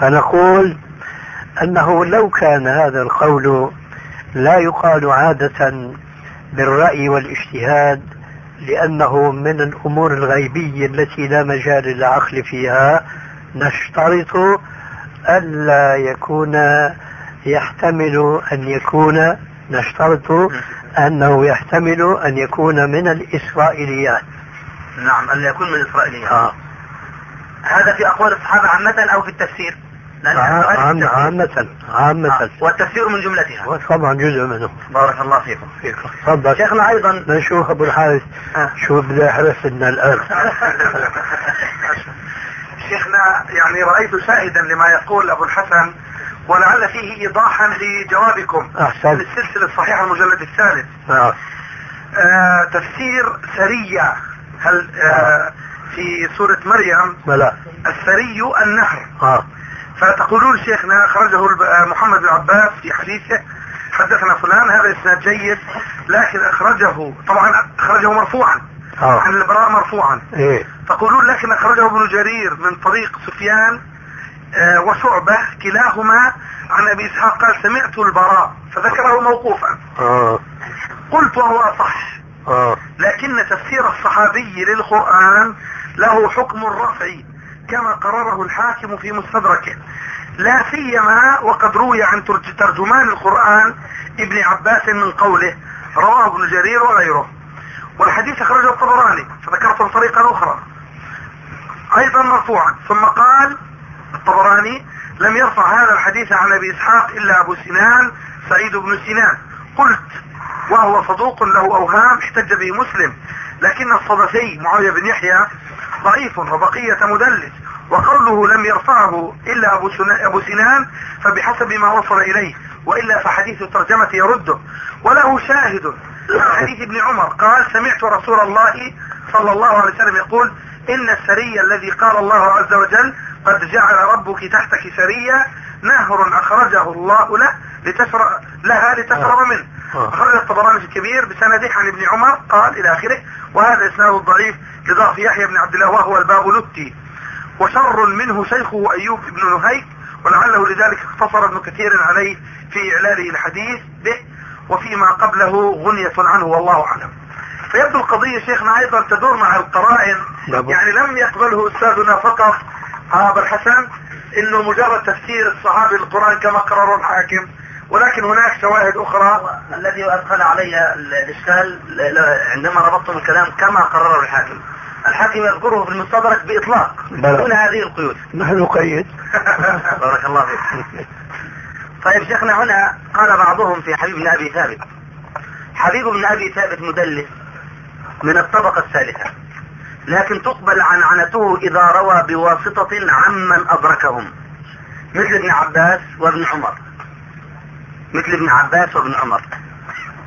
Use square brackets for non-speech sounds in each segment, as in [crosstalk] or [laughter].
فنقول أنه لو كان هذا القول لا يقال عادة بالرأي والاجتهاد لأنه من الأمور الغيبية التي لا مجال للعقل فيها نشترط ألا يكون يحتمل أن يكون نشترط أنه يحتمل أن يكون من الإسرائيليات. نعم أن يكون من الإسرائيليات. آه. هذا في أقوال الصحابة عامة أو في التفسير؟ عامة عامة عامة آه. والتفسير من جملتها طبعا جزء منه. بارك الله فيكم. فيكم. تفضل. شيخنا أيضا. نشوف أبو الحارث. آه. شو بده يحرس لنا الآن [laughs] شيخنا يعني رأيت شاهدا لما يقول أبو الحسن ولعل فيه إيضاحا لجوابكم أحسن السلسلة الصحيحة المجلد الثالث. آه. آه تفسير سرية هل آه في سورة مريم؟ بلى السري النهر. آه. فتقولون شيخنا أخرجه آه، محمد بن عباس في حديثه حدثنا فلان هذا إسناد جيد لكن أخرجه طبعا أخرجه مرفوعا آه. عن البراء مرفوعا إيه؟ تقولون لكن أخرجه ابن جرير من طريق سفيان آه وشعبة كلاهما عن أبي إسحاق قال سمعت البراء فذكره موقوفا آه. قلت وهو أصح آه. لكن تفسير الصحابي للقرآن له حكم الرفع كما قرره الحاكم في مستدركه. لا سيما وقد روي عن ترجمان القرآن ابن عباس من قوله رواه ابن جرير وغيره. والحديث أخرجه الطبراني فذكرته بطريقة أخرى. أيضا مرفوعا ثم قال الطبراني لم يرفع هذا الحديث عن أبي إسحاق إلا أبو سنان سعيد بن سنان. قلت وهو صدوق له أوهام احتج به مسلم. لكن الصدفي معاوية بن يحيى ضعيف وبقية مدلس. وقوله لم يرفعه إلا أبو, أبو سنان فبحسب ما وصل إليه وإلا فحديث الترجمة يرده وله شاهد حديث ابن عمر قال سمعت رسول الله صلى الله عليه وسلم يقول إن السري الذي قال الله عز وجل قد جعل ربك تحتك سريا نهر أخرجه الله له لتشرب لها لتشرب آه. منه آه. أخرج الطبراني في الكبير بسنده عن ابن عمر قال إلى آخره وهذا إسناد ضعيف لضعف يحيى بن عبد الله وهو الباب لتي وشر منه شيخه أيوب بن نهيك ولعله لذلك اختصر ابن كثير عليه في إعلاله الحديث به وفيما قبله غنية عنه والله أعلم. فيبدو القضية شيخنا أيضا تدور مع القرائن يعني لم يقبله أستاذنا فقط ابا الحسن إنه مجرد تفسير الصحابي للقرآن كما قرره الحاكم ولكن هناك شواهد أخرى. الذي أدخل علي الإشكال عندما ربطتم الكلام كما قرره الحاكم. الحاكم يذكره في المستدرك بإطلاق دون هذه القيود. نحن نقيد [laughs] بارك الله فيك. طيب شيخنا هنا قال بعضهم في حبيب بن أبي ثابت حبيب بن أبي ثابت مدلس من الطبقة الثالثة لكن تقبل عنعنته إذا روى بواسطة عمن أدركهم مثل ابن عباس وابن عمر. مثل ابن عباس وابن عمر.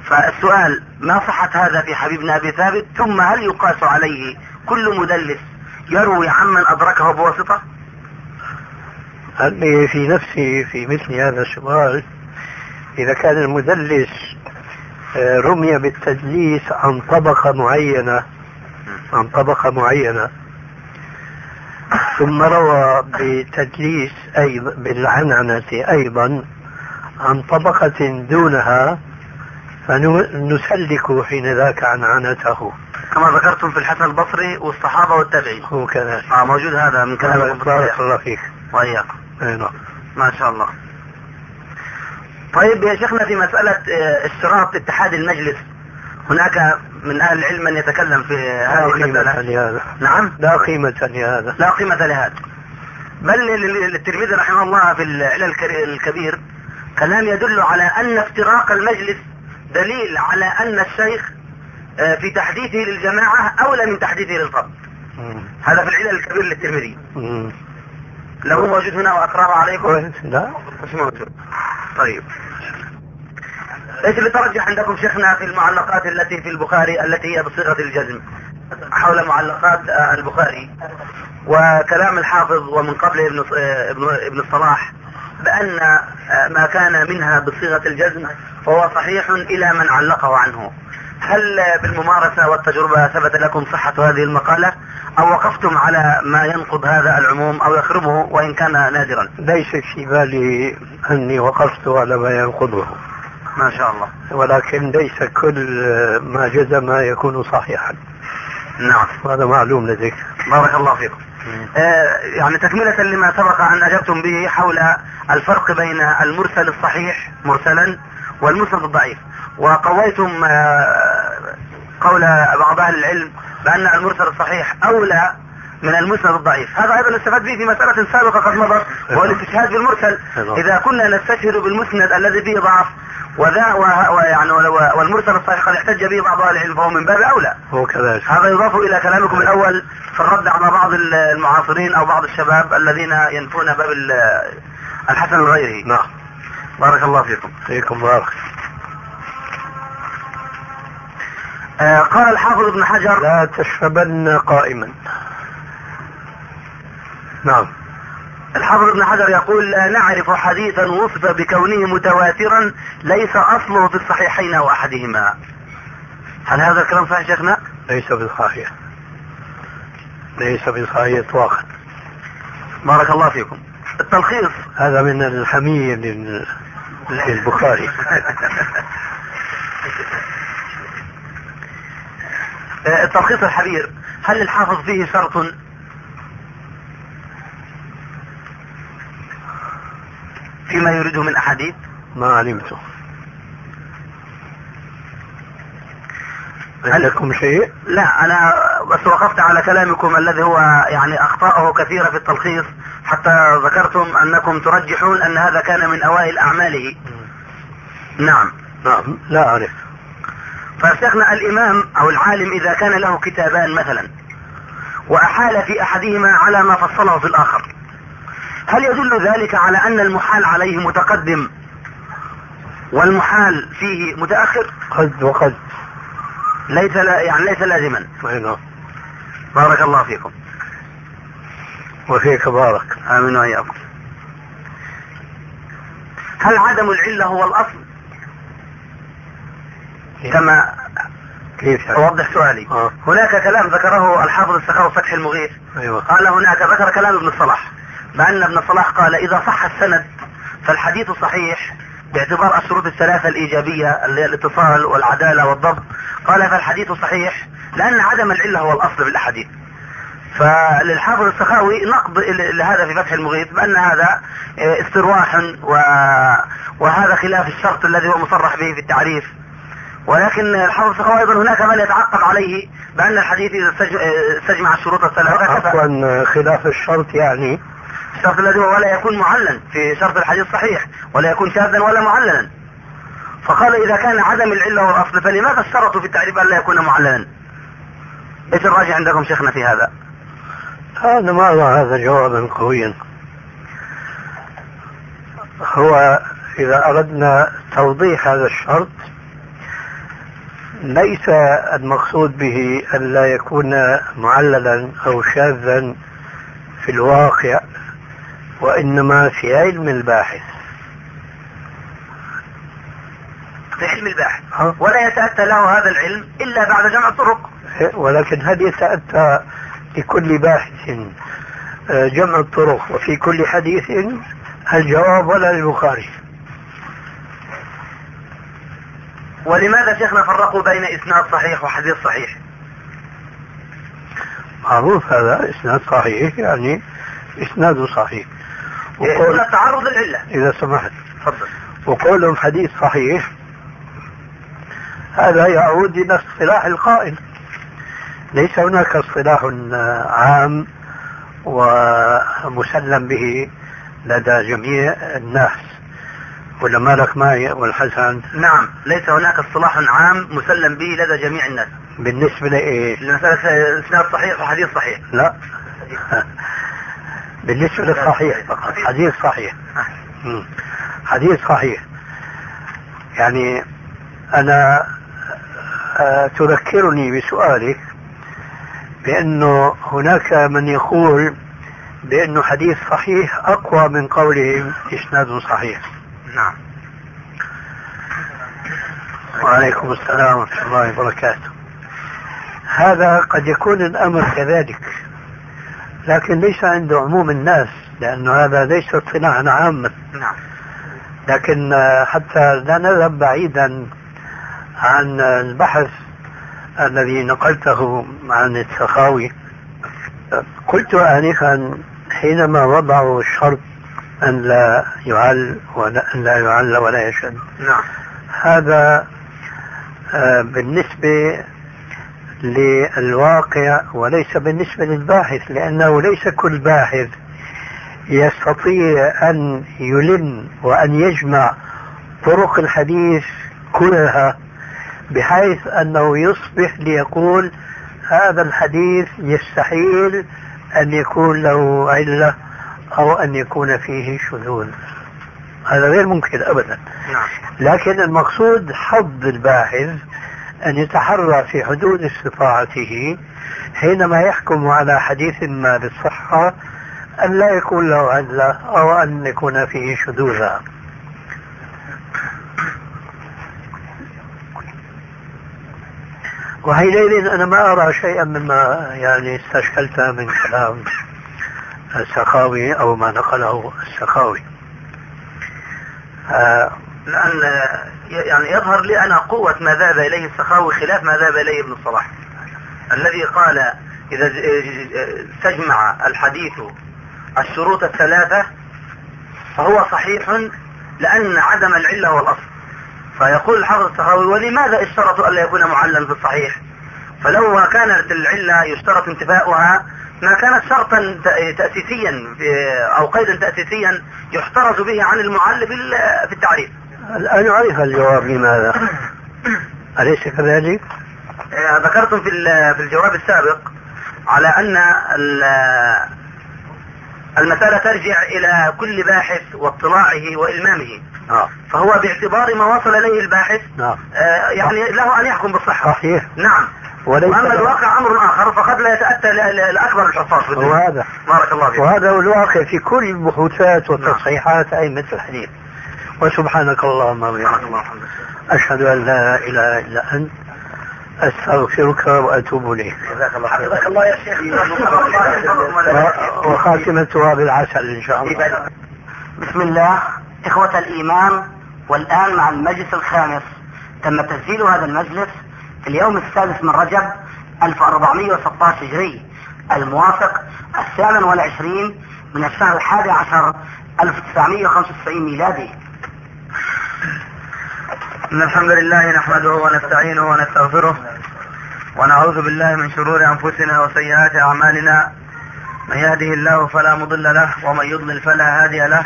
فالسؤال ما صحة هذا في حبيب بن أبي ثابت؟ ثم هل يقاس عليه كل مدلس يروي عمن أدركه بواسطة؟ هل في نفسي في مثل هذا السؤال إذا كان المدلس آه، رمي بالتدليس عن طبقة معينة عن طبقة معينة ثم روى بتدليس أيضا بالعنعنة أيضا عن طبقة دونها فنسلك حين ذاك عنعنته كما ذكرتم في الحسن البصري والصحابة والتابعين. هو كذلك آه موجود هذا من كلام بارك الله فيك. وإياكم. أي نعم. ما شاء الله. طيب يا شيخنا في مسألة آه، اشتراط اتحاد المجلس. هناك من أهل العلم من يتكلم في هذه المسألة. لهذا. نعم؟ لا قيمة لهذا. لا قيمة لهذا. بل الترمذي رحمه الله في العلل الكبير كلام يدل على أن افتراق المجلس دليل على أن الشيخ آه، في تحديثه للجماعة أولى من تحديثه للفرد. هذا في العلل الكبير للترمذي. لو موجود هنا وأقرأه عليكم. لا. مش موجود طيب. إيش اللي ترجح عندكم شيخنا في المعلقات التي في البخاري التي هي بصيغة الجزم حول معلقات آه، البخاري. وكلام الحافظ ومن قبله ابن آه، ابن ابن الصلاح. بأن آه، ما كان منها بصيغة الجزم فهو صحيح إلى من علقه عنه. هل بالممارسة والتجربة ثبت لكم صحة هذه المقالة؟ أو وقفتم على ما ينقض هذا العموم أو يخربه وإن كان نادرا؟ ليس في بالي أني وقفت على ما ينقضه. ما شاء الله. ولكن ليس كل ما جزم يكون صحيحا. نعم. هذا معلوم لديك. بارك الله فيكم. آه يعني تكملة لما سبق أن أجبتم به حول الفرق بين المرسل الصحيح مرسلا والمسند الضعيف. وقويتم آه قول بعض أهل العلم بأن المرسل الصحيح أولى من المسند الضعيف. هذا أيضا استفاد به في مسألة سابقة قد مضت وهو الاستشهاد بالمرسل. إذا كنا نستشهد بالمسند الذي فيه ضعف وذا ويعني والمرسل الصحيح قد احتج به بعض أهل العلم فهو من باب أولى. هو كذلك. هذا يضاف إلى كلامكم الأول في الرد على بعض المعاصرين أو بعض الشباب الذين ينفون باب الحسن الغيري. نعم. بارك الله فيكم. فيكم بارك. آه قال الحافظ ابن حجر لا تشربن قائما. نعم. الحافظ ابن حجر يقول لا نعرف حديثا وصف بكونه متواترا ليس أصله في الصحيحين أو احدهما هل هذا الكلام صحيح شيخنا؟ ليس بالصحيح ليس بالصحيح اطلاقا. بارك الله فيكم. التلخيص. هذا من الحمية للبخاري [laughs] التلخيص الحبير هل الحافظ فيه شرط فيما يريده من أحاديث؟ ما علمته. عندكم شيء؟ لا أنا بس وقفت على كلامكم الذي هو يعني أخطاءه كثيرة في التلخيص حتى ذكرتم أنكم ترجحون أن هذا كان من أوائل أعماله. نعم. نعم. لا أعرف. فشيخنا الإمام أو العالم إذا كان له كتابان مثلا وأحال في أحدهما على ما فصله في الآخر. هل يدل ذلك على أن المحال عليه متقدم والمحال فيه متأخر؟ قد وقد. ليس لا يعني ليس لازما. نعم. بارك الله فيكم. وفيك بارك. آمين وإياكم. هل عدم العلة هو الأصل؟ كما كيف يعني؟ أوضح سؤالي. آه. هناك كلام ذكره الحافظ السخاوي فتح المغيث. أيوه. قال هناك ذكر كلام ابن الصلاح. بأن ابن صلاح قال إذا صح السند فالحديث صحيح باعتبار الشروط الثلاثة الإيجابية اللي هي الاتصال والعدالة والضبط. قال فالحديث صحيح لأن عدم العلة هو الأصل بالأحاديث فللحافظ السخاوي نقد لهذا في فتح المغيث بأن هذا استرواح و... وهذا خلاف الشرط الذي هو مصرح به في التعريف. ولكن الحافظ السخاوي أيضا هناك من يتعقب عليه بأن الحديث إذا استجمع الشروط الثلاثة. عفوا خلاف الشرط يعني الذي هو ولا يكون معللا في شرط الحديث صحيح ولا يكون شاذا ولا معللا فقال إذا كان عدم العلة والأصل فلماذا اشترطوا في التعريف أن لا يكون معللا إيش الراجع عندكم شيخنا في هذا؟ هذا ما هذا جوابا قويا هو إذا أردنا توضيح هذا الشرط ليس المقصود به أن لا يكون معللا أو شاذا في الواقع. وإنما في علم الباحث. في علم الباحث. ولا يتأتى له هذا العلم إلا بعد جمع الطرق. ولكن هل يتأتى لكل باحث آه، جمع الطرق وفي كل حديث؟ الجواب ولا للبخاري؟ ولماذا شيخنا فرقوا بين إسناد صحيح وحديث صحيح؟ معروف هذا إسناد صحيح يعني إسناد صحيح. وقول التعرض للعلة. إذا سمحت. تفضل. وقولهم حديث صحيح. هذا يعود إلى اصطلاح القائل. ليس هناك اصطلاح عام ومسلم به لدى جميع الناس. ولا مالك معي والحسن؟ نعم ليس هناك اصطلاح عام مسلم به لدى جميع الناس. بالنسبة لإيه؟ لمسألة إسناد صحيح وحديث صحيح. لا. بالنسبة للصحيح فقط. حديث صحيح. حديث صحيح. يعني أنا آه، تذكرني بسؤالك بأنه هناك من يقول بأنه حديث صحيح أقوى من قولهم إسناد صحيح. نعم. وعليكم السلام ورحمة الله وبركاته. هذا قد يكون الأمر كذلك. لكن ليس عند عموم الناس لأن هذا ليس صناعة عامة نعم. لكن حتى لا نذهب بعيدا عن البحث الذي نقلته عن السخاوي. قلت آنفا حينما وضعوا الشرط أن لا يعل ولا أن لا يعل ولا يشد. نعم. هذا آه، بالنسبة للواقع وليس بالنسبة للباحث لأنه ليس كل باحث يستطيع أن يلم وأن يجمع طرق الحديث كلها بحيث أنه يصبح ليقول هذا الحديث يستحيل أن يكون له علة أو أن يكون فيه شذوذ. هذا غير ممكن أبدا. نعم. لكن المقصود حظ الباحث أن يتحرى في حدود استطاعته حينما يحكم على حديث ما بالصحة أن لا يكون له علة أو أن يكون فيه شذوذا. وحينئذ أنا ما أرى شيئا مما يعني استشكلت من كلام السخاوي أو ما نقله السخاوي. لأن يعني يظهر لي أنا قوة ما ذهب إليه السخاوي خلاف ما ذهب إليه ابن الصلاح الذي قال إذا تجمع الحديث الشروط الثلاثة فهو صحيح لأن عدم العلة هو الأصل. فيقول الحافظ السخاوي ولماذا اشترطوا ألا يكون معلا في الصحيح؟ فلو كانت العلة يشترط انتفاؤها ما كانت شرطا تأسيسيا أو قيدا تأسيسيا يحترز به عن المعل في التعريف. الآن عرف الجواب لماذا. أليس كذلك؟ آه، ذكرتم في في الجواب السابق على أن المسألة ترجع إلى كل باحث واطلاعه وإلمامه. آه. فهو باعتبار ما وصل إليه الباحث نعم. آه يعني له أن يحكم بالصحة. صحيح. نعم. وليس وأما الواقع أمر آخر فقد لا يتأتى لأكبر الحفاظ في وهذا. بارك الله فيك. وهذا هو الواقع في كل البحوثات والتصحيحات أئمة الحديث. وسبحانك اللهم وبحمدك. أشهد أن لا إله إلا أنت أستغفرك وأتوب إليك. جزاك الله خير جزاك الله يا شيخ. وخاتمتها بالعسل إن شاء الله. بسم الله. إخوة الإيمان والآن مع المجلس الخامس تم تسجيل هذا المجلس في اليوم السادس من رجب 1416 هجري الموافق الثامن والعشرين من الشهر الحادي عشر 1995 ميلادي. إن الحمد لله نحمده ونستعينه ونستغفره ونعوذ بالله من شرور أنفسنا وسيئات أعمالنا. من يهده الله فلا مضل له ومن يضلل فلا هادي له.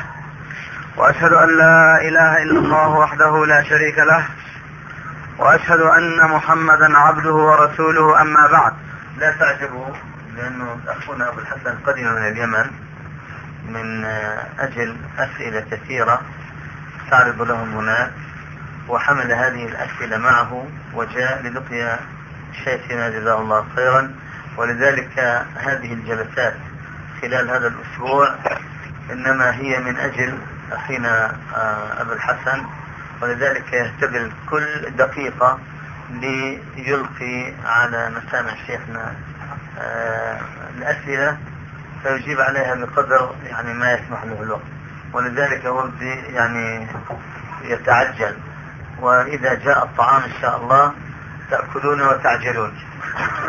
وأشهد أن لا إله إلا الله وحده لا شريك له. وأشهد أن محمدا عبده ورسوله أما بعد. لا تعجبوا لأنه أخونا أبو الحسن قدم من اليمن من أجل أسئلة كثيرة. تعرض لهم هناك وحمل هذه الأسئلة معه وجاء للقيا شيخنا جزاه الله خيرا. ولذلك هذه الجلسات خلال هذا الأسبوع إنما هي من أجل أخينا آه، أبو الحسن. ولذلك يهتبل كل دقيقة ليلقي على مسامع شيخنا آه الأسئلة فيجيب عليها بقدر يعني ما يسمح له الوقت. ولذلك هو يعني يتعجل. وإذا جاء الطعام إن شاء الله تأكلون وتعجلون.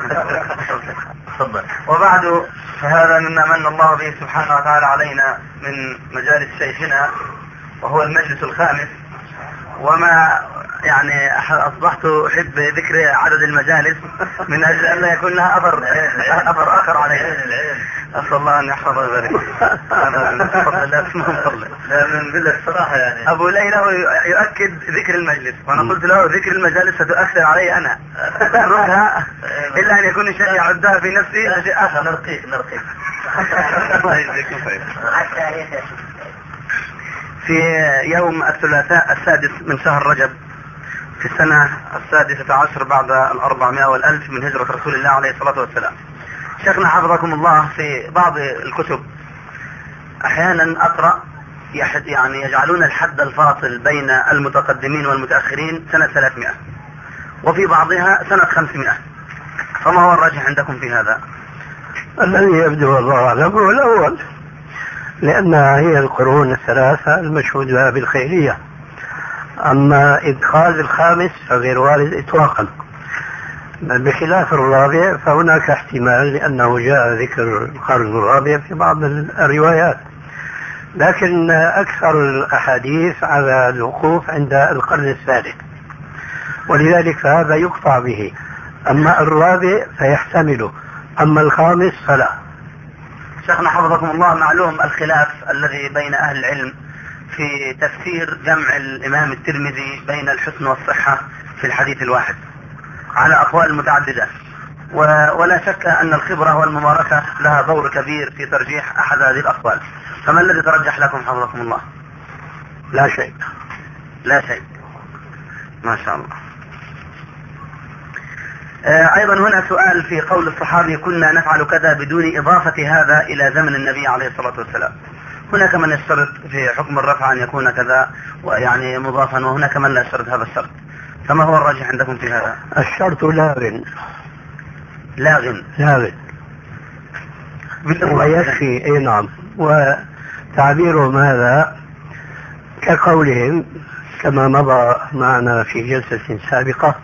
[laughs] تفضل. وبعد فهذا مما من الله به سبحانه وتعالى علينا من مجالس شيخنا وهو المجلس الخامس. وما يعني أصبحت أحب ذكر عدد المجالس من أجل أن لا يكون لها اثر أثر آخر علي. أسأل الله أن يحفظ ويبارك تفضل لا تفضل لا من بالله الصراحة يعني. أبو ليلى يؤكد ذكر المجلس. وأنا قلت له ذكر المجالس ستؤثر علي أنا. أتركها إلا أن يكون الشيء يعدها في نفسي. شيء آخر. نرقيك نرقيك. الله يجزيكم خير في يوم الثلاثاء السادس من شهر رجب في السنة السادسة عشر بعد الأربعمائة والألف من هجرة رسول الله عليه الصلاة والسلام. شيخنا حفظكم الله في بعض الكتب. أحيانا أقرأ يعني يجعلون الحد الفاصل بين المتقدمين والمتأخرين سنة 300 وفي بعضها سنة 500 فما هو الراجح عندكم في هذا؟ الذي يبدو والله أعلم هو الأول لأنها هي القرون الثلاثة المشهود بها بالخيرية. أما إدخال الخامس فغير وارد إطلاقا. بخلاف الرابع فهناك احتمال لأنه جاء ذكر القرن الرابع في بعض الروايات. لكن أكثر الأحاديث على الوقوف عند القرن الثالث ولذلك هذا يقطع به. أما الرابع فيحتمله أما الخامس فلا. شيخنا حفظكم الله معلوم الخلاف الذي بين أهل العلم. في تفسير جمع الإمام الترمذي بين الحسن والصحة في الحديث الواحد على أقوال متعددة. ولا شك أن الخبرة والممارسة لها دور كبير في ترجيح أحد هذه الأقوال. فما الذي ترجح لكم حفظكم الله؟ لا شيء. لا شيء. ما شاء الله. آه، أيضا هنا سؤال في قول الصحابي كنا نفعل كذا بدون إضافة هذا إلى زمن النبي عليه الصلاة والسلام. هناك من يشترط في حكم الرفع أن يكون كذا ويعني مضافا وهناك من لا يشترط هذا الشرط. فما هو الراجح عندكم في هذا؟ الشرط لاغ. لاغ. لاغ. ويكفي أي نعم. وتعبيرهم هذا كقولهم كما مضى معنا في جلسة سابقة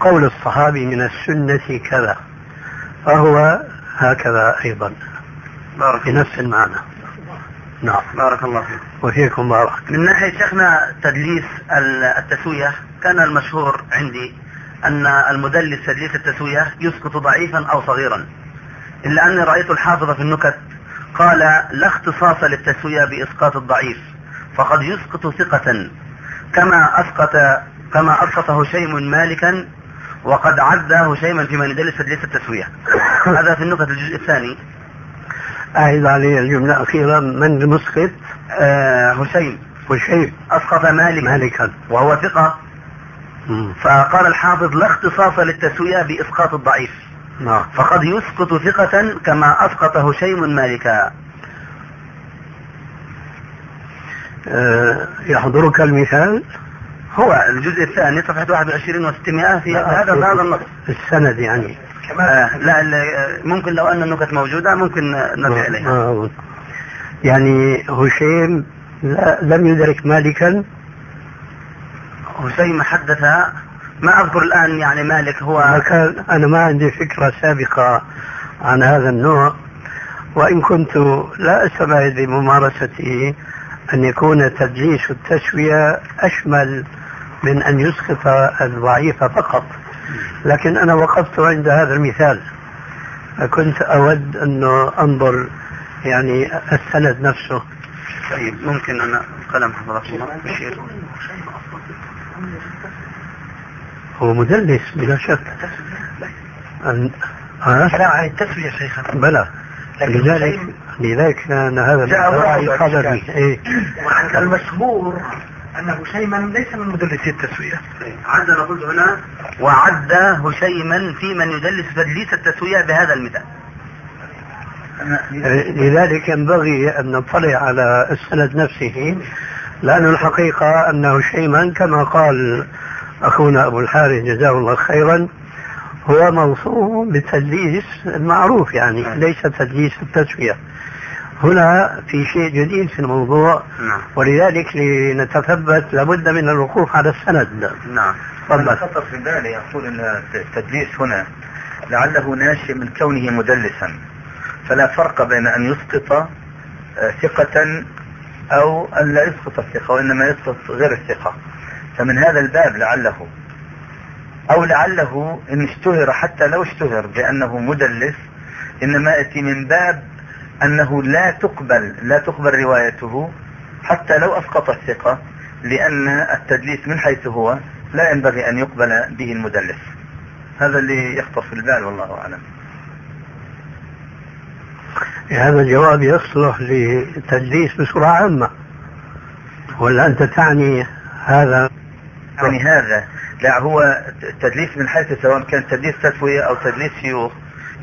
قول الصحابي من السنة كذا فهو هكذا أيضا. بارك بنفس المعنى. نعم. بارك الله فيك. وفيكم بارك. من ناحية شيخنا تدليس التسوية كان المشهور عندي أن المدلس تدليس التسوية يسقط ضعيفا أو صغيرا. إلا أني رأيت الحافظ في النكت قال لا اختصاص للتسوية بإسقاط الضعيف فقد يسقط ثقة. كما أسقط كما أسقط هشيم مالكا وقد عد هشيما في من يدلس تدليس التسوية. [coughs] هذا في النكت الجزء الثاني. أعيد علي الجملة الأخيرة من المسقط آه هشيم هشيم أسقط مالكا. مالكا. وهو ثقة. فقال الحافظ لا اختصاص للتسوية بإسقاط الضعيف. نعم. فقد يسقط ثقة كما أسقط هشيم مالكا. آه يحضرك المثال؟ هو الجزء الثاني صفحة 21 و600 في هذا هذا النص. السند يعني. آه لا ممكن لو أن النكت موجودة ممكن نرجع إليها. آه. يعني هشيم لم يدرك مالكا. هشيم حدث ما أذكر الآن يعني مالك هو. كان أنا ما عندي فكرة سابقة عن هذا النوع. وإن كنت لا أستبعد بممارسته أن يكون تدليس التسوية أشمل من أن يسقط الضعيف فقط. لكن أنا وقفت عند هذا المثال. كنت أود أنه أنظر يعني السند نفسه. طيب ممكن أنا قلم حفظك الله. بشير. هو مدلس بلا شك. أن... كلام عن التسوية شيخنا بلى. لذلك لذلك كان هذا الراعي قدري إيه. المشهور أن هشيما ليس من مدلسي التسوية. عد قلت هنا وعد هشيما في من يدلس تدليس التسوية بهذا المثال. لذلك ينبغي أن نطلع على السند نفسه لأن الحقيقة أنه شيما كما قال أخونا أبو الحارث جزاه الله خيرا هو موصوف بالتدليس المعروف يعني ليس تدليس التسوية. هنا في شيء جديد في الموضوع. نعم. ولذلك لنتثبت لابد من الوقوف على السند. نعم. تفضل. خطر في بالي يقول إن التدليس هنا لعله ناشئ من كونه مدلسا. فلا فرق بين أن يسقط آه، ثقة أو أن لا يسقط الثقة وإنما يسقط غير الثقة. فمن هذا الباب لعله. أو لعله إن اشتهر حتى لو اشتهر بأنه مدلس إنما يأتي من باب أنه لا تقبل لا تقبل روايته حتى لو أسقط الثقة لأن التدليس من حيث هو لا ينبغي أن يقبل به المدلس. هذا اللي يخطر في البال والله أعلم. هذا الجواب يصلح لتدليس بصورة عامة. ولا أنت تعني هذا؟ يعني هذا. لا هو تدليس من حيث سواء كان تدليس تسوية أو تدليس شيوخ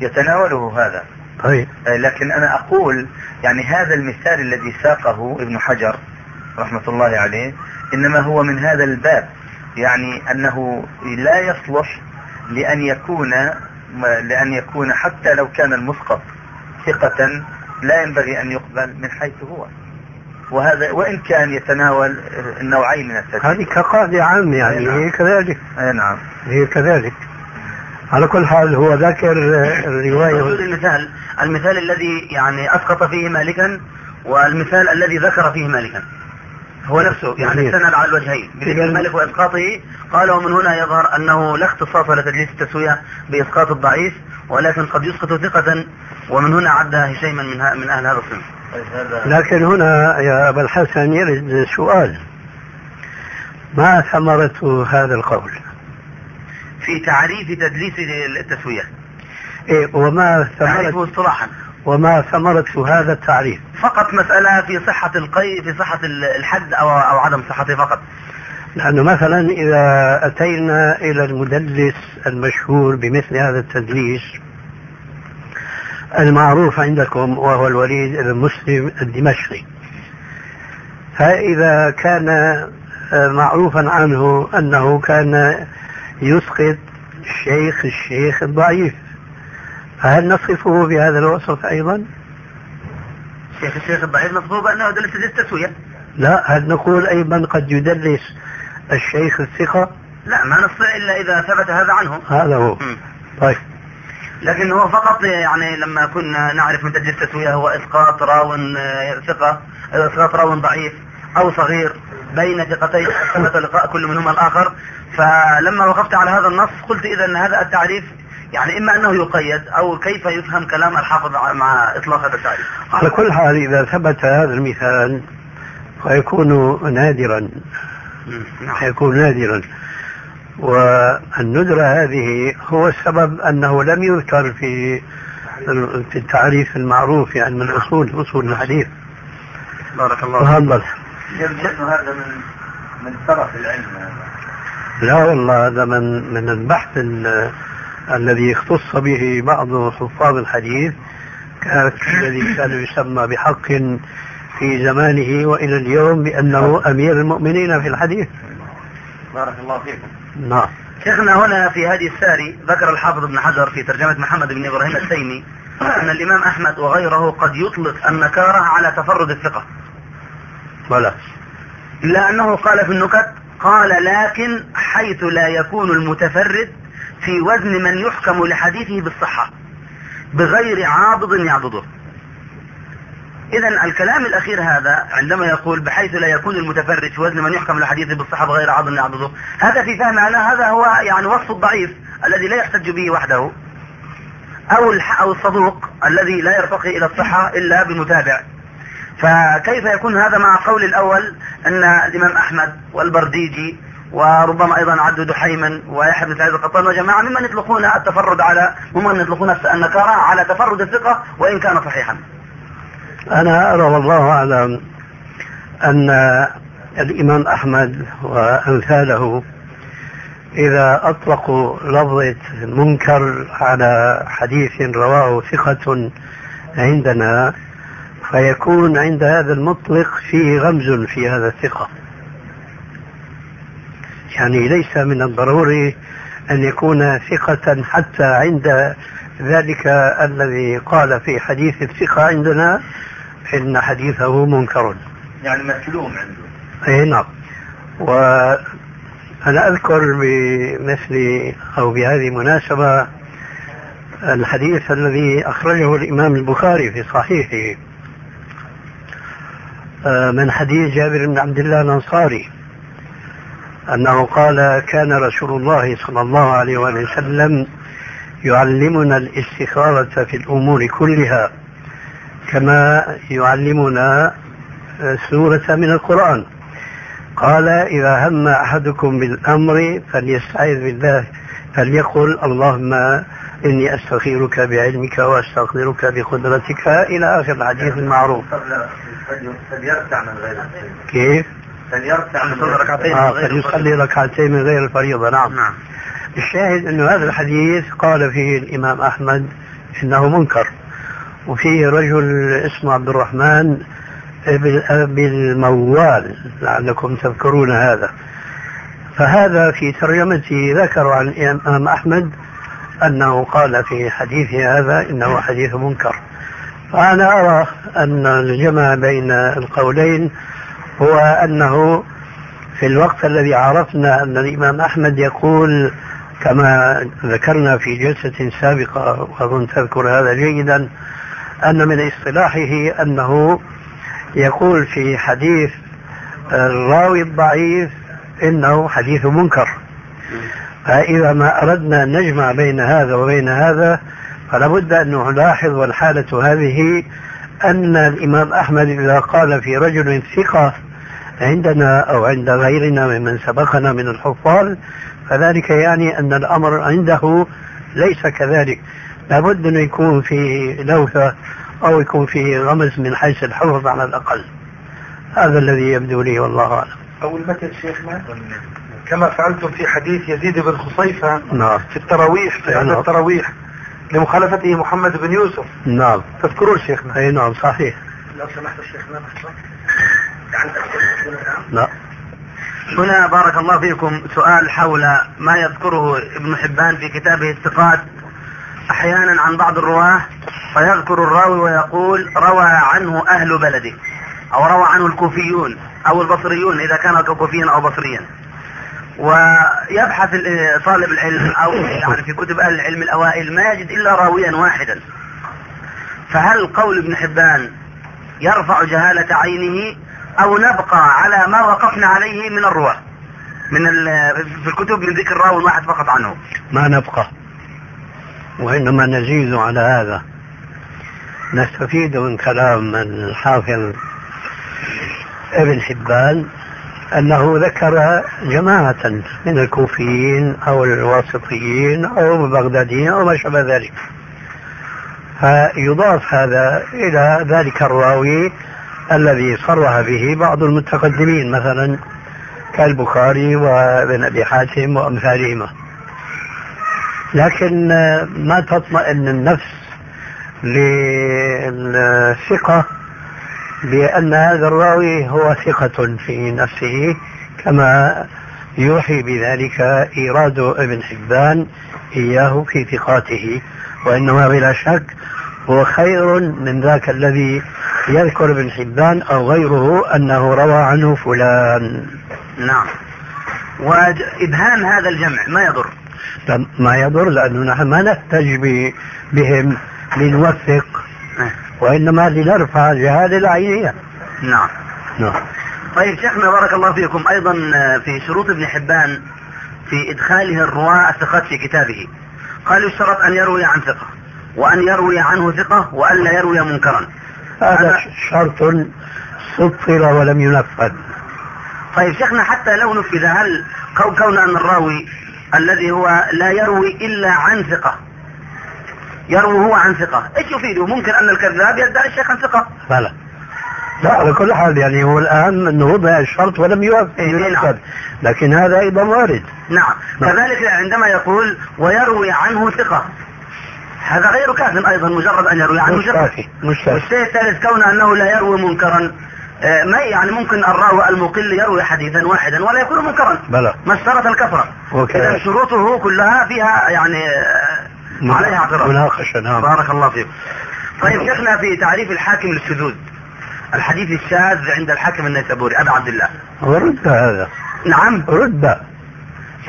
يتناوله هذا. طيب. آه، لكن أنا أقول يعني هذا المثال الذي ساقه ابن حجر رحمة الله عليه إنما هو من هذا الباب يعني أنه لا يصلح لأن يكون لأن يكون حتى لو كان المسقط ثقة لا ينبغي أن يقبل من حيث هو. وهذا وإن كان يتناول النوعين من التدليس هذه كقاعدة عامة يعني نعم. هي كذلك. أي نعم. هي كذلك. على كل حال هو ذكر الرواية. المثال المثال الذي يعني أسقط فيه مالكا والمثال الذي ذكر فيه مالكا هو نفسه يعني استند على الوجهين بذكر مالك وإسقاطه قال ومن هنا يظهر أنه لا اختصاص لتدليس التسوية بإسقاط الضعيف ولكن قد يسقط ثقة ومن هنا عد هشيما من من أهل هذا الصنف. لكن هنا يا أبا الحسن يرد سؤال ما ثمرة هذا القول؟ في تعريف تدليس التسوية. إيه وما ثمرة اصطلاحا. وما ثمرة هذا التعريف. فقط مسألة في صحة القي في صحة الحد أو أو عدم صحته فقط. لأنه مثلا إذا أتينا إلى المدلس المشهور بمثل هذا التدليس المعروف عندكم وهو الوليد بن مسلم الدمشقي. فإذا كان معروفا عنه أنه كان يسقط الشيخ الشيخ الضعيف. فهل نصفه بهذا الوصف أيضا؟ شيخ الشيخ الضعيف نصفه بأنه يدلس التسوية لا هل نقول أيضا قد يدلس الشيخ الثقة؟ لا ما نستطيع إلا إذا ثبت هذا عنه هذا هو م. طيب لكن هو فقط يعني لما كنا نعرف من تدليس التسوية هو إسقاط راو آه، ثقة إسقاط راو ضعيف أو صغير بين ثقتين ثبت لقاء كل منهما الآخر فلما وقفت على هذا النص قلت إذا هذا التعريف يعني إما أنه يقيد أو كيف يفهم كلام الحافظ مع إطلاق هذا التعريف على كل حال إذا ثبت هذا المثال فيكون نادرا. سيكون نادرا. والندرة هذه هو السبب أنه لم يذكر في في التعريف المعروف يعني من أصول أصول الحديث. بارك الله تفضل. هذا من من طرف العلم. لا والله هذا من من البحث الذي اختص به بعض حفاظ الحديث الذي كان يسمى بحق في زمانه وإلى اليوم بأنه أمير المؤمنين في الحديث. بارك الله فيكم. نعم. شيخنا هنا في هذه الساري ذكر الحافظ ابن حجر في ترجمة محمد بن إبراهيم التيمي أن الإمام أحمد وغيره قد يطلق النكارة على تفرد الثقة. بلى. إلا أنه قال في النكت قال لكن حيث لا يكون المتفرد في وزن من يحكم لحديثه بالصحة بغير عاضد يعضده إذا الكلام الأخير هذا عندما يقول بحيث لا يكون المتفرد في وزن من يحكم لحديثه بالصحة بغير عاضد يعضده هذا في فهم أنا هذا هو يعني وصف الضعيف الذي لا يحتج به وحده أو أو الصدوق الذي لا يرتقي إلى الصحة إلا بمتابع. فكيف يكون هذا مع قول الأول أن الإمام أحمد والبرديجي وربما أيضا عدوا دحيما ويحيى بن سعيد القطان وجماعة ممن يطلقون التفرد على ممن يطلقون النكاره على تفرد الثقة وإن كان صحيحا. أنا أرى والله أعلم أن الإمام أحمد وأمثاله إذا أطلقوا لفظة منكر على حديث رواه ثقة عندنا فيكون عند هذا المطلق فيه غمز في هذا الثقة. يعني ليس من الضروري أن يكون ثقة حتى عند ذلك الذي قال في حديث الثقة عندنا إن حديثه منكر. يعني مسلوم عنده. أي نعم. وأنا أذكر بمثل أو بهذه المناسبة الحديث الذي أخرجه الإمام البخاري في صحيحه آه، من حديث جابر بن عبد الله الأنصاري. أنه قال كان رسول الله صلى الله عليه وسلم يعلمنا الاستخارة في الأمور كلها كما يعلمنا سورة من القرآن قال إذا هم أحدكم بالأمر فليستعذ بالله فليقل اللهم إني أستخيرك بعلمك وأستقدرك بقدرتك إلى آخر الحديث المعروف فليرتع من غير كيف؟ فليركع من يصلي ركعتين آه فليصلي ركعتين من غير الفريضة نعم. نعم. الشاهد أن هذا الحديث قال فيه الإمام أحمد إنه منكر وفيه رجل اسمه عبد الرحمن بالموال لعلكم تذكرون هذا. فهذا في ترجمته ذكر عن الإمام أحمد أنه قال في حديثه هذا إنه حديث منكر. فأنا أرى أن الجمع بين القولين هو أنه في الوقت الذي عرفنا أن الإمام أحمد يقول كما ذكرنا في جلسة سابقة وأظن تذكر هذا جيدا أن من اصطلاحه أنه يقول في حديث الراوي الضعيف إنه حديث منكر. فإذا ما أردنا أن نجمع بين هذا وبين هذا فلا بد أن نلاحظ والحالة هذه أن الإمام أحمد إذا قال في رجل ثقة عندنا أو عند غيرنا ممن سبقنا من الحفاظ فذلك يعني أن الأمر عنده ليس كذلك. لابد أن يكون في لوثة أو يكون في غمز من حيث الحفظ على الأقل. هذا الذي يبدو لي والله أعلم. أو المثل شيخنا كما فعلتم في حديث يزيد بن خصيفة نعم. في التراويح في نعم. التراويح لمخالفته محمد بن يوسف. نعم. تذكرون شيخنا؟ أي نعم صحيح. لو سمحت شيخنا لا. هنا بارك الله فيكم سؤال حول ما يذكره ابن حبان في كتابه الثقات أحيانا عن بعض الرواة فيذكر الراوي ويقول روى عنه أهل بلده أو روى عنه الكوفيون أو البصريون إذا كان كوفيا أو بصريا. ويبحث ال- طالب العلم أو يعني في كتب أهل العلم الأوائل ما يجد إلا راويا واحدا. فهل قول ابن حبان يرفع جهالة عينه أو نبقى على ما وقفنا عليه من الرواة. من في الكتب من ذكر راوي واحد فقط عنه. ما نبقى. وإنما نزيد على هذا. نستفيد من كلام الحافظ ابن حبان أنه ذكر جماعة من الكوفيين أو الواسطيين أو البغداديين أو ما شابه ذلك. فيضاف هذا إلى ذلك الراوي الذي صرح به بعض المتقدمين مثلا كالبخاري وابن أبي حاتم وأمثالهما. لكن ما تطمئن النفس للثقة بأن هذا الراوي هو ثقة في نفسه كما يوحي بذلك إيراد ابن حبان إياه في ثقاته. وإنما بلا شك هو خير من ذاك الذي يذكر ابن حبان أو غيره أنه روى عنه فلان. نعم. وإبهام هذا الجمع ما يضر؟ ما يضر لأنه نحن ما نحتج بهم لنوثق وإنما لنرفع الجهالة العينية. نعم. نعم. طيب شيخنا بارك الله فيكم أيضا آه، في شروط ابن حبان في إدخاله الرواة الثقات في كتابه. قال يشترط أن يروي عن ثقة. وأن يروي عنه ثقة وأن لا يروي منكرا. هذا شرط سطر ولم ينفذ. طيب شيخنا حتى لو نفذ هل كو- كون أن الراوي الذي هو لا يروي إلا عن ثقة يروي هو عن ثقة إيش يفيده؟ ممكن أن الكذاب يدعي الشيخ عن ثقة؟ بلى. لا على كل حال يعني هو الآن أنه وضع الشرط ولم يوفق إيه، نعم. ينفذ. لكن هذا أيضا وارد. نعم. نعم. كذلك عندما يقول ويروي عنه ثقة هذا غير كاف أيضا مجرد أن يروي. عنه مش ثقة كافي مش كافي. والشيء الثالث كون أنه لا يروي منكرا. آه، ما يعني ممكن الراوي المقل يروي حديثا واحدا ولا يكون منكرا؟ بلى. ما اشترط الكثرة وكذا. اذا شروطه كلها فيها يعني آه، عليها اعتراض. مناقشة نعم. بارك الله فيك. طيب شيخنا في تعريف الحاكم للشذوذ الحديث الشاذ عند الحاكم النيسابوري ابي عبد الله. ورد هذا. نعم. رد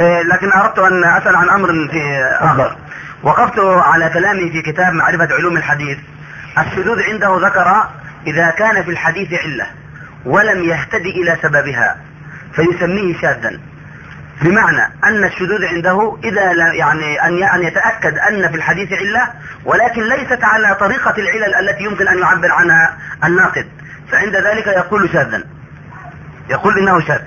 آه، لكن أردت أن أسأل عن أمر في آخر. وقفت على كلامي في كتاب معرفة علوم الحديث. الشذوذ عنده ذكر إذا كان في الحديث علة ولم يهتدي إلى سببها فيسميه شاذا. بمعنى أن الشذوذ عنده إذا يعني أن أن يتأكد أن في الحديث علة ولكن ليست على طريقة العلل التي يمكن أن يعبر عنها الناقد. فعند ذلك يقول شاذا. يقول إنه شاذ.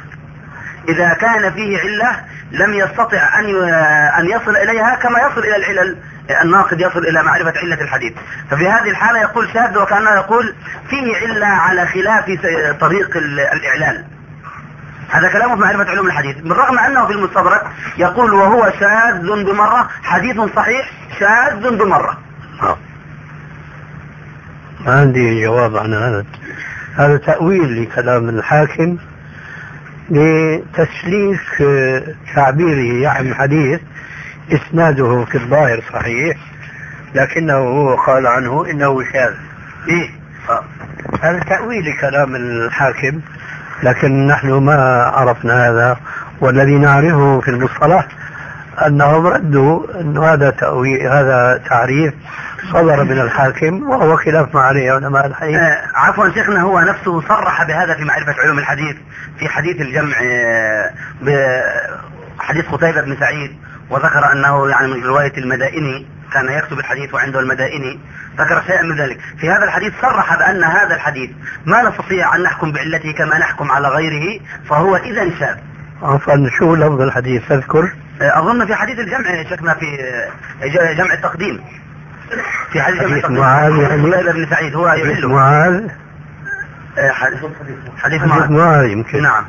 إذا كان فيه علة لم يستطع أن أن يصل إليها كما يصل إلى العلل الناقد يصل إلى معرفة علة الحديث. ففي هذه الحالة يقول شاذ وكأنه يقول فيه علة على خلاف طريق ال- الإعلال. هذا كلامه في معرفة علوم الحديث. بالرغم أنه في المستدرك يقول وهو شاذ بمرة حديث صحيح شاذ بمرة. آه. ما عندي جواب عن هذا. هذا تأويل لكلام الحاكم. لتسليك آه، تعبيره يعني حديث إسناده في الظاهر صحيح لكنه هو قال عنه إنه شاذ. إيه؟ هذا تأويل كلام الحاكم لكن نحن ما عرفنا هذا والذي نعرفه في المصطلح أنهم ردوا أن هذا تأويل هذا تعريف صدر من الحاكم وهو خلاف ما عليه علماء الحديث. آه عفوا شيخنا هو نفسه صرح بهذا في معرفة علوم الحديث في حديث الجمع آه بحديث قتيبة بن سعيد وذكر أنه يعني من رواية المدائني كان يكتب الحديث وعنده المدائني ذكر شيئا من ذلك. في هذا الحديث صرح بأن هذا الحديث ما نستطيع أن نحكم بعلته كما نحكم على غيره فهو إذا شاذ. عفوا شو لفظ الحديث؟ تذكر؟ أظن في حديث الجمع شكنا في جمع التقديم. في حديث جمع التقديم معاذ يعني بن سعيد هو يعله معاذ. حديث حديث معاذ. يمكن. نعم.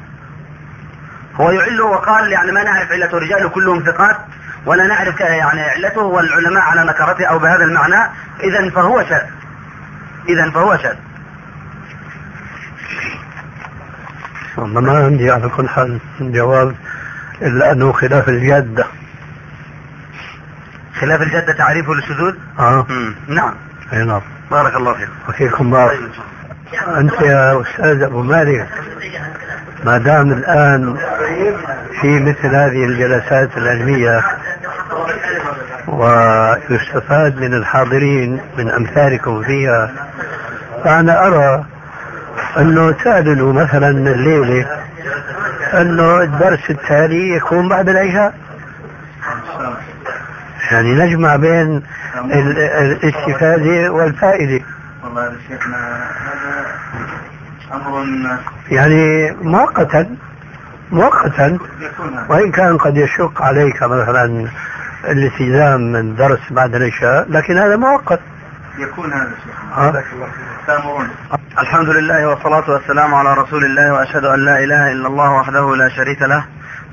هو يعله وقال يعني ما نعرف علته رجاله كلهم ثقات ولا نعرف يعني علته والعلماء على نكرته أو بهذا المعنى. اذا فهو شاذ. اذا فهو شاذ. ما عندي على كل حال جواب إلا أنه خلاف الجاده خلاف الجاده تعريفه للشذوذ؟ آه. نعم. أي نعم. بارك الله فيك. وفيكم بارك. أنت يا أستاذ أبو مالك ما دام الآن في مثل هذه الجلسات العلمية ويستفاد من الحاضرين من أمثالكم فيها فأنا أرى أنه تعلنوا مثلا الليلة أنه الدرس التالي يكون بعد العشاء. يعني نجمع بين ال- الاستفادة والفائدة. والله يا شيخنا هذا أمر يعني مؤقتا مؤقتا وإن كان قد يشق عليك مثلا الالتزام من درس بعد العشاء لكن هذا مؤقت. يكون هذا شيخنا. تأمرون. الحمد لله والصلاة والسلام على رسول الله وأشهد أن لا إله إلا الله وحده لا شريك له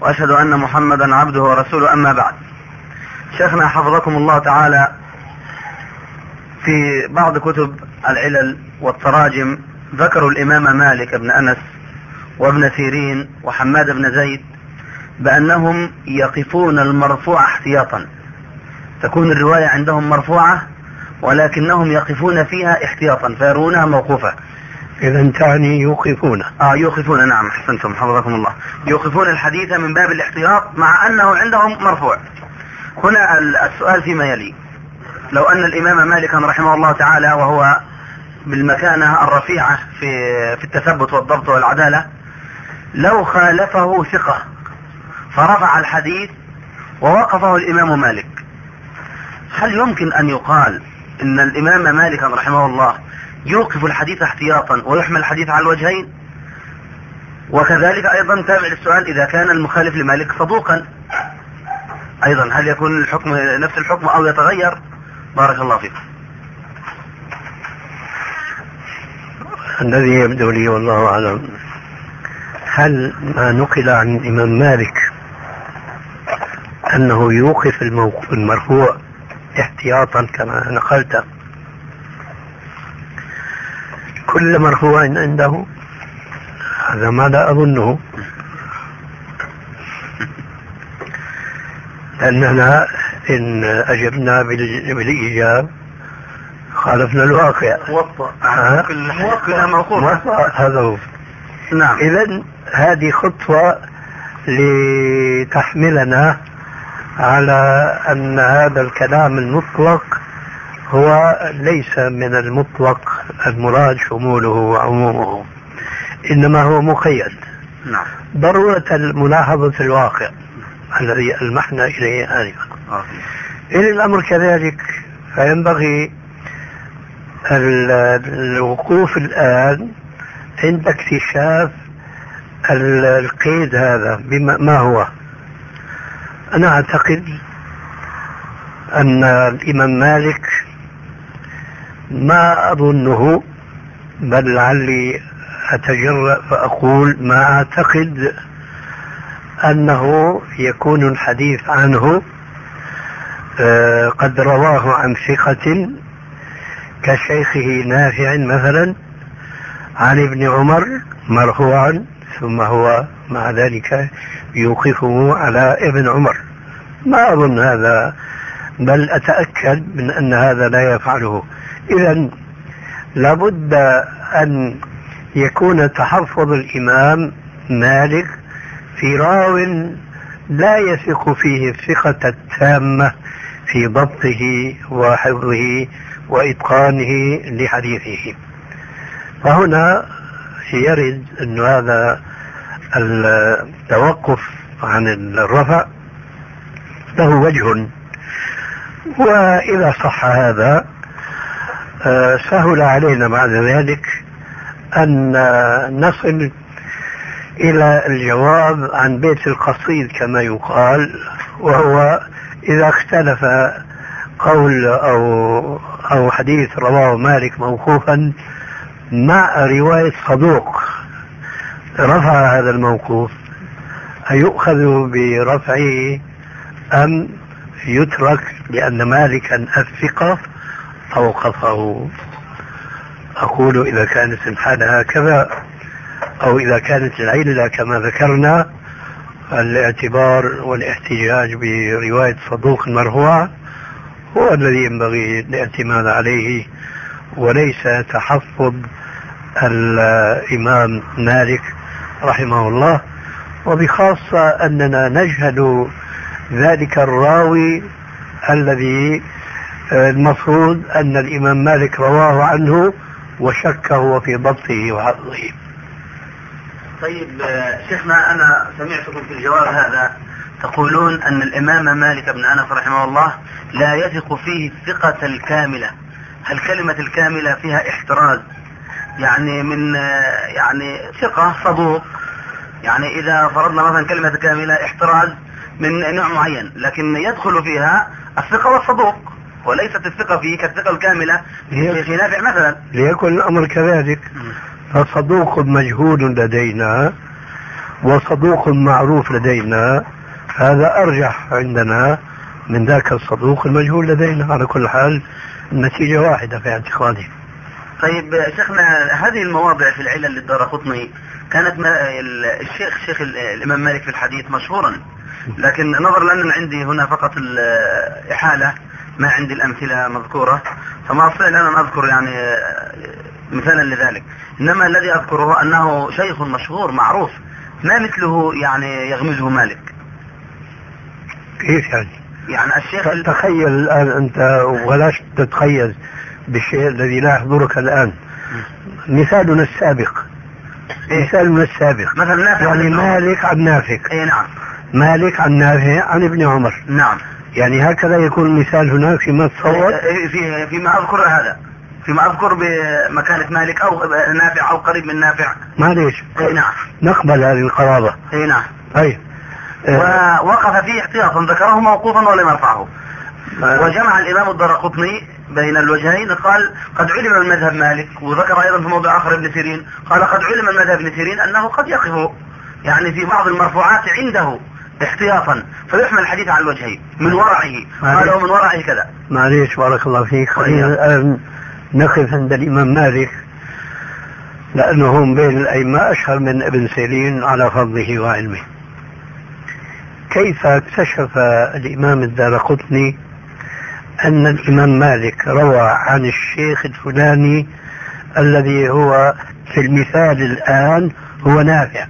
وأشهد أن محمدا عبده ورسوله أما بعد. شيخنا حفظكم الله تعالى في بعض كتب العلل والتراجم ذكروا الإمام مالك بن أنس وابن سيرين وحماد بن زيد بأنهم يقفون المرفوع احتياطا. تكون الرواية عندهم مرفوعة ولكنهم يقفون فيها احتياطا فيرونها موقوفة. إذا تعني يوقفون. آه يوقفون نعم أحسنتم حفظكم الله. يوقفون الحديث من باب الاحتياط مع أنه عندهم مرفوع. هنا ال- السؤال فيما يلي. لو أن الإمام مالكا رحمه الله تعالى وهو بالمكانة الرفيعة في في التثبت والضبط والعدالة لو خالفه ثقة فرفع الحديث ووقفه الإمام مالك هل يمكن أن يقال إن الإمام مالك رحمه الله يوقف الحديث احتياطا ويحمل الحديث على الوجهين؟ وكذلك أيضا تابع للسؤال إذا كان المخالف لمالك صدوقا. أيضا هل يكون الحكم نفس الحكم أو يتغير؟ بارك الله فيكم الذي يبدو لي والله أعلم. هل ما نقل عن الإمام مالك أنه يوقف الموقف المرفوع احتياطا كما نقلت؟ كل مرفوع عنده؟ هذا ما لا أظنه. لأننا إن أجبنا بال- بالإيجاب خالفنا الواقع. موطأ. كلها هذا هو. نعم. إذا هذه خطوة لتحملنا على أن هذا الكلام المطلق هو ليس من المطلق. المراد شموله وعمومه. إنما هو مقيد. نعم. ضرورة ملاحظة الواقع. الذي ألمحنا إليه آنفا آه. إن الأمر كذلك فينبغي ال- الوقوف الآن عند اكتشاف ال- القيد هذا بما ما هو أنا أعتقد أن الإمام مالك ما أظنه بل لعلي أتجرأ فأقول ما أعتقد أنه يكون الحديث عنه آه، قد رواه عن ثقة كشيخه نافع مثلا عن ابن عمر مرفوعا ثم هو مع ذلك يوقفه على ابن عمر. ما أظن هذا بل أتأكد من أن هذا لا يفعله. إذا لابد أن يكون تحفظ الإمام مالك في راو لا يثق فيه الثقة التامة في ضبطه وحفظه وإتقانه لحديثه. فهنا يرد أن هذا التوقف عن الرفع له وجه. وإذا صح هذا آه، سهل علينا بعد ذلك أن نصل إلى الجواب عن بيت القصيد كما يقال وهو إذا اختلف قول أو أو حديث رواه مالك موقوفا مع رواية صدوق. رفع هذا الموقوف. أيؤخذ برفعه أم يترك لأن مالكا الثقة فوقفه؟ أقول إذا كانت الحالة هكذا. أو إذا كانت العلة كما ذكرنا الاعتبار والاحتجاج برواية صدوق مرفوع هو الذي ينبغي الاعتماد عليه وليس تحفظ الإمام مالك رحمه الله. وبخاصة أننا نجهل ذلك الراوي الذي المفروض أن الإمام مالك رواه عنه وشك هو في ضبطه وحفظه طيب شيخنا أنا سمعتكم في الجواب هذا تقولون أن الإمام مالك بن أنس رحمه الله لا يثق فيه الثقة الكاملة. هل كلمة الكاملة فيها احتراز؟ يعني من يعني ثقة صدوق. يعني إذا فرضنا مثلا كلمة كاملة احتراز من نوع معين لكن يدخل فيها الثقة والصدوق وليست الثقة فيه كالثقة الكاملة في نافع مثلا. ليكن الأمر كذلك. فصدوق مجهول لدينا وصدوق معروف لدينا هذا أرجح عندنا من ذاك الصدوق المجهول لدينا. على كل حال النتيجة واحدة في اعتقادي. طيب شيخنا هذه المواضع في العلل للدار قطني كانت الشيخ شيخ الإمام مالك في الحديث مشهورا. لكن نظرا لأن عندي هنا فقط الإحالة ما عندي الأمثلة مذكورة. فما أستطيع أن أذكر يعني مثالا لذلك. إنما الذي أذكره أنه شيخ مشهور معروف ما مثله يعني يغمزه مالك؟ كيف يعني؟ يعني الشيخ تخيل الآن أنت ولاش تتخيل بالشيء الذي لا يحضرك الآن. مثالنا السابق. إيه؟ مثالنا السابق. مثلا نافع يعني مالك عن نافع. اي نعم. مالك عن نافع عن ابن عمر. نعم. يعني هكذا يكون المثال هناك فيما تصور. إيه، في فيما أذكر هذا. فيما أذكر بمكانة مالك أو نافع أو قريب من نافع. معليش. إي نعم. نقبل هذه القرابة. إي نعم. طيب. ووقف فيه احتياطا ذكره موقوفا ولم يرفعه. وجمع الإمام الدرقطني بين الوجهين قال قد علم من مذهب مالك. وذكر أيضا في موضع آخر ابن سيرين قال قد علم من مذهب ابن سيرين أنه قد يقف يعني في بعض المرفوعات عنده احتياطا فيحمل الحديث على الوجهين من ورعه. قال ومن ورعه كذا. معليش بارك الله فيك. خلينا الان نقف عند الإمام مالك لأنه هم بين الأئمة أشهر من ابن سيرين على فضله وعلمه. كيف اكتشف الإمام الدارقطني أن الإمام مالك روى عن الشيخ الفلاني الذي هو في المثال الآن هو نافع؟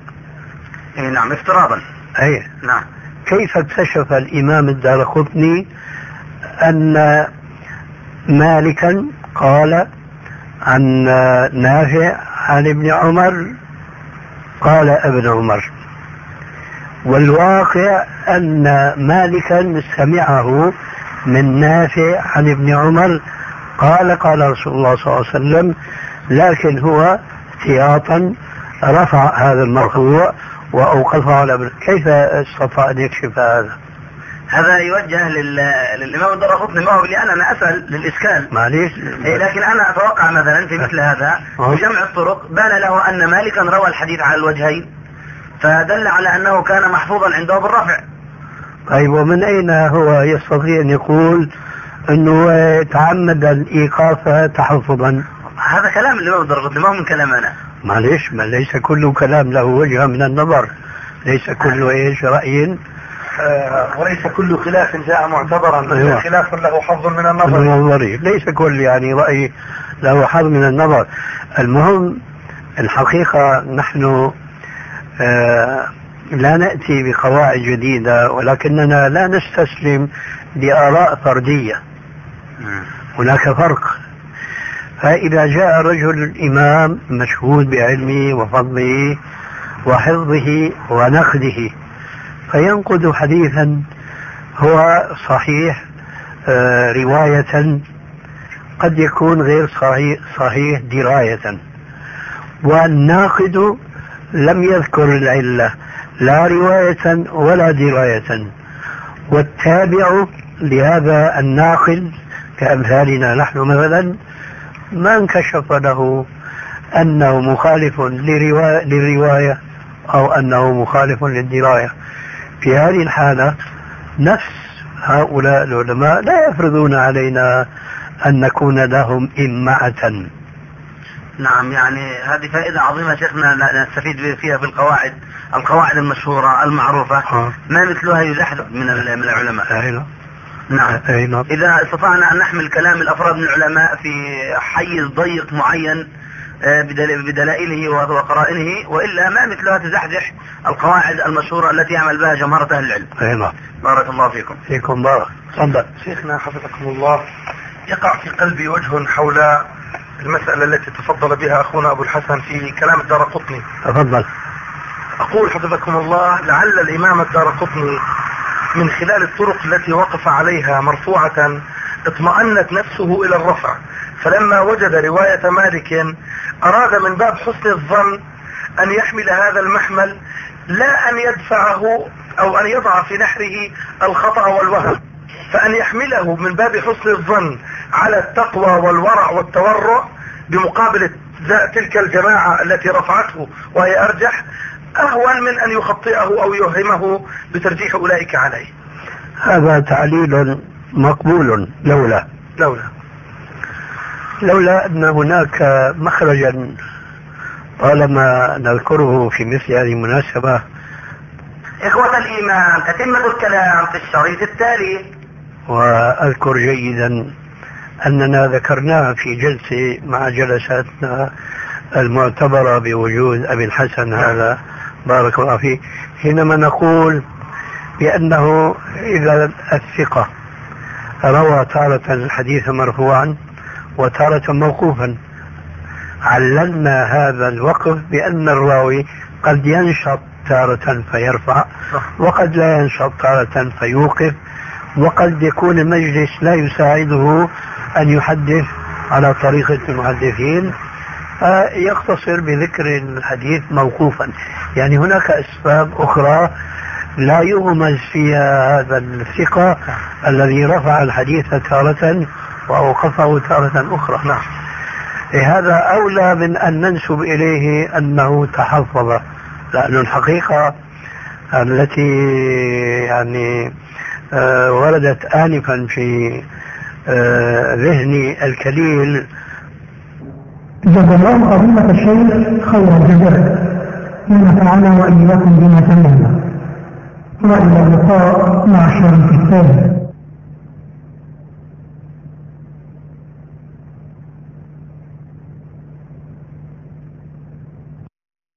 أي نعم افتراضا. أي. نعم. كيف اكتشف الإمام الدارقطني أن مالكا قال عن نافع عن ابن عمر قال ابن عمر والواقع أن مالكا سمعه من نافع عن ابن عمر قال قال رسول الله صلى الله عليه وسلم لكن هو احتياطا رفع هذا المرفوع وأوقفه على كيف استطاع أن يكشف هذا؟ هذا يوجه لل... للإمام الدرقطني ما هو اللي أنا أنا أسأل للاشكال معليش. إيه لكن أنا أتوقع مثلا في مثل هذا بجمع الطرق بان له أن مالكا روى الحديث على الوجهين فدل على أنه كان محفوظا عنده بالرفع طيب ومن أين هو يستطيع أن يقول أنه تعمد الإيقاف تحفظا؟ هذا كلام الإمام الدرقطني ما هو من كلام أنا معليش ما ليس كل كلام له وجهة من النظر. ليس كل إيش رأي. آه وليس كل خلاف جاء معتبرا. أيوة. خلاف له حظ من النظر. النظري ليس كل يعني رأي له حظ من النظر. المهم الحقيقة نحن آه لا نأتي بقواعد جديدة ولكننا لا نستسلم لآراء فردية. هناك فرق. فإذا جاء رجل إمام مشهود بعلمه وفضله وحفظه ونقده فينقد حديثا هو صحيح آه، رواية قد يكون غير صحيح, صحيح دراية. والناقد لم يذكر العلة لا رواية ولا دراية. والتابع لهذا الناقل كأمثالنا نحن مثلا ما انكشف له أنه مخالف لرواية, للرواية أو أنه مخالف للدراية. في هذه الحالة نفس هؤلاء العلماء لا يفرضون علينا أن نكون لهم إمعة. نعم يعني هذه فائدة عظيمة شيخنا نستفيد فيها في القواعد القواعد المشهورة المعروفة. آه. ما مثلها يزحزح من من العلماء؟ أي نعم. نعم. نعم. إذا استطعنا أن نحمل كلام الأفراد من العلماء في حيز ضيق معين بدلائله وقرائنه وإلا ما مثلها تزحزح القواعد المشهورة التي يعمل بها جمهرة أهل العلم. أي نعم. بارك الله فيكم. فيكم بارك. تفضل. شيخنا حفظكم الله. يقع في قلبي وجه حول المسألة التي تفضل بها أخونا أبو الحسن في كلام الدار قطني. تفضل. أقول حفظكم الله لعل الإمام الدار قطني من خلال الطرق التي وقف عليها مرفوعة اطمأنت نفسه إلى الرفع. فلما وجد رواية مالك أراد من باب حسن الظن أن يحمل هذا المحمل لا أن يدفعه أو أن يضع في نحره الخطأ والوهم فأن يحمله من باب حسن الظن على التقوى والورع والتورع بمقابل تلك الجماعة التي رفعته وهي أرجح أهون من أن يخطئه أو يوهمه بترجيح أولئك عليه. هذا تعليل مقبول لولا. لولا. لولا أن هناك مخرجا طالما نذكره في مثل هذه المناسبة. إخوة الإيمان تتمة الكلام في الشريط التالي. وأذكر جيدا أننا ذكرناها في جلسة مع جلساتنا المعتبرة بوجود أبي الحسن هذا بارك الله فيه حينما نقول بأنه إذا الثقة روى تارة الحديث مرفوعا وتارة موقوفا. عللنا هذا الوقف بأن الراوي قد ينشط تارة فيرفع وقد لا ينشط تارة فيوقف وقد يكون المجلس لا يساعده أن يحدث على طريقة المحدثين. يقتصر بذكر الحديث موقوفا. يعني هناك أسباب أخرى لا يغمز فيها هذا الثقة الذي رفع الحديث تارة وأوقفه تارة أخرى. نعم. هذا أولى من أن ننسب إليه أنه تحفظ لأن الحقيقة التي يعني آه وردت آنفا في آه ذهني الكليل. جزا الله فضيلة الشيخ خير الجزاء ونفعنا وإياكم بما سمعنا. وإلى اللقاء مع الشريك الثاني